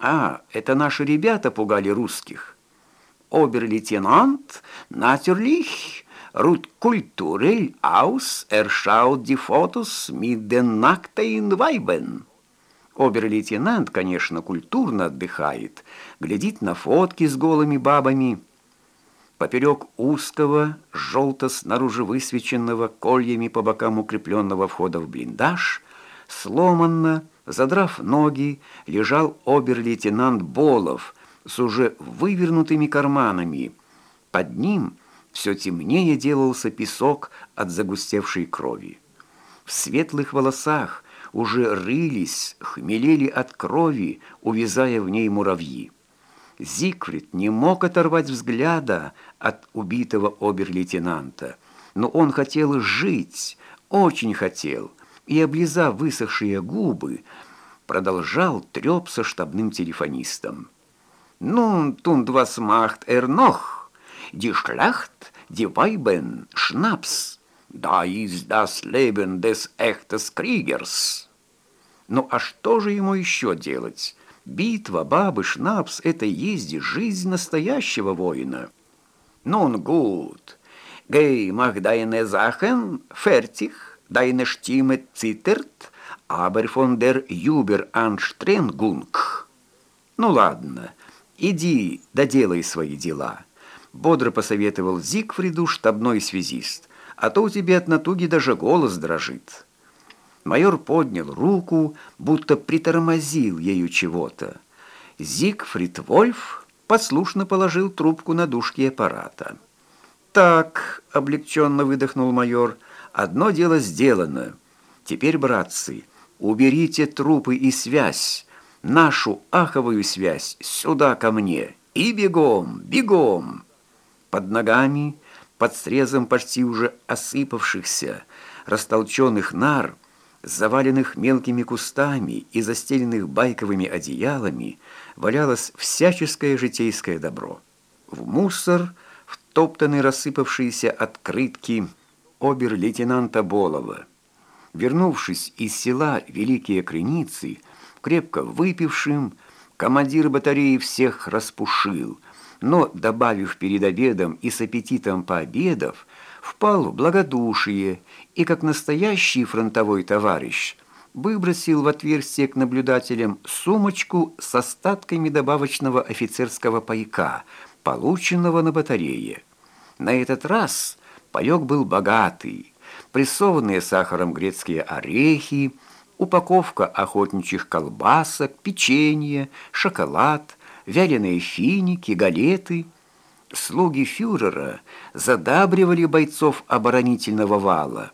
А, это наши ребята пугали русских. Обер-лейтенант Натюрлих Рут Культурель Аус Эршаут ди Фотус Миденнактейн Вайбен. Обер-лейтенант, конечно, культурно отдыхает, глядит на фотки с голыми бабами. Поперек узкого, желто снаружи высвеченного, кольями по бокам укрепленного входа в блиндаж, сломанно, задрав ноги, лежал обер-лейтенант Болов с уже вывернутыми карманами. Под ним все темнее делался песок от загустевшей крови. В светлых волосах уже рылись, хмелели от крови, увязая в ней муравьи. Зигфрид не мог оторвать взгляда от убитого обер-лейтенанта, но он хотел жить, очень хотел, и, облизав высохшие губы, продолжал треп со штабным телефонистом. «Nun tun was macht er noch? Die Schlacht, die Weiben, Schnaps». Да ist das Leben des echtes Kriegers. Ну а что же ему еще делать? Битва, бабы, шнапс — это есть жизнь настоящего воина. Gut, geh, mach deine Sachen fertig, deine Stimme zittert, aber von der Überanstrengung. Ну ладно, иди, доделай свои дела, бодро посоветовал Зигфриду штабной связист а то у тебя от натуги даже голос дрожит». Майор поднял руку, будто притормозил ею чего-то. Зигфрид Вольф послушно положил трубку на дужки аппарата. «Так», — облегченно выдохнул майор, — «одно дело сделано. Теперь, братцы, уберите трупы и связь, нашу аховую связь, сюда ко мне, и бегом, бегом!» Под ногами под срезом почти уже осыпавшихся, растолченных нар, заваленных мелкими кустами и застеленных байковыми одеялами, валялось всяческое житейское добро. В мусор втоптаны рассыпавшиеся открытки обер-лейтенанта Болова. Вернувшись из села Великие Креницы, крепко выпившим, командир батареи всех распушил – но, добавив перед обедом и с аппетитом пообедав, впал в благодушие и, как настоящий фронтовой товарищ, выбросил в отверстие к наблюдателям сумочку с остатками добавочного офицерского пайка, полученного на батарее. На этот раз паек был богатый, прессованные сахаром грецкие орехи, упаковка охотничьих колбасок, печенье, шоколад – вяленые финики, галеты. Слуги фюрера задабривали бойцов оборонительного вала,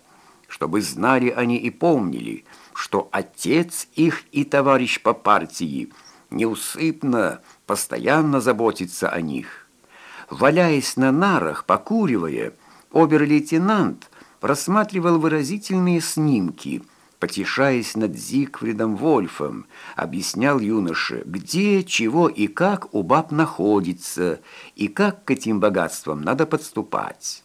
чтобы знали они и помнили, что отец их и товарищ по партии неусыпно, постоянно заботится о них. Валяясь на нарах, покуривая, обер-лейтенант просматривал выразительные снимки – потешаясь над Зигфридом Вольфом, объяснял юноше, где, чего и как у баб находится, и как к этим богатствам надо подступать.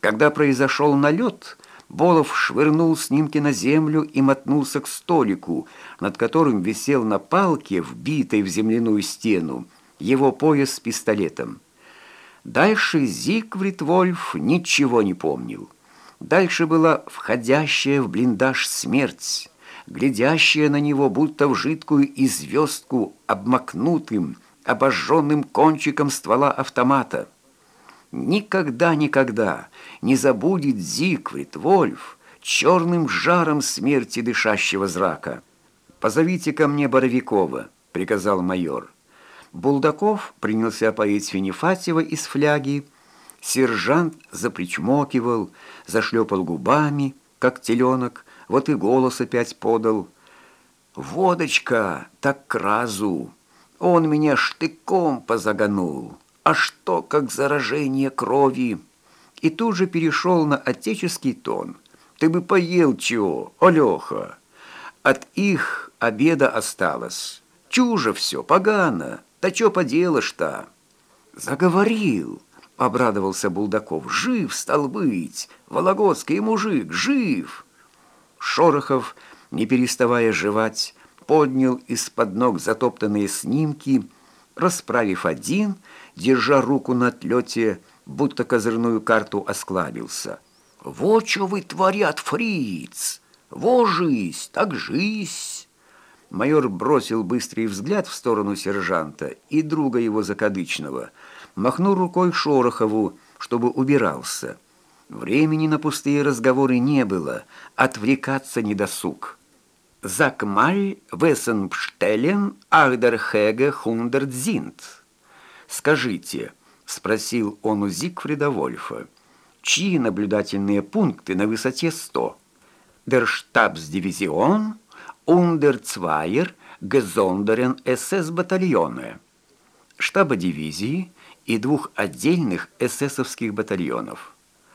Когда произошел налет, Болов швырнул снимки на землю и мотнулся к столику, над которым висел на палке, вбитой в земляную стену, его пояс с пистолетом. Дальше Зигфрид Вольф ничего не помнил. Дальше была входящая в блиндаж смерть, глядящая на него, будто в жидкую известку, обмакнутым, обожженным кончиком ствола автомата. Никогда, никогда не забудет Зигфрид Вольф черным жаром смерти дышащего зрака. «Позовите ко мне Боровикова», — приказал майор. Булдаков принялся поить Финифатьева из фляги, Сержант запричмокивал, зашлепал губами, как теленок, вот и голос опять подал. «Водочка, так к разу! Он меня штыком позаганул! А что, как заражение крови!» И тут же перешел на отеческий тон. «Ты бы поел чего, Алёха! От их обеда осталось. Чужо все, погано. Да чё поделаешь-то?» «Заговорил!» — обрадовался Булдаков. «Жив, стал быть! Вологодский мужик, жив!» Шорохов, не переставая жевать, поднял из-под ног затоптанные снимки, расправив один, держа руку на отлете, будто козырную карту осклабился. «Вот что вы творят, фриц! Во жизнь, так жизнь!» Майор бросил быстрый взгляд в сторону сержанта и друга его закадычного, махнул рукой Шорохову, чтобы убирался. Времени на пустые разговоры не было, отвлекаться не досуг. «Закмаль Вессенпштелен Ахдерхеге Хундердзинт». «Скажите», — спросил он у Зигфрида Вольфа, «чьи наблюдательные пункты на высоте 100?» «Der Stabsdivision Ундер Цвайер Gesonderen СС-батальоны» штаба дивизии и двух отдельных эсэсовских батальонов.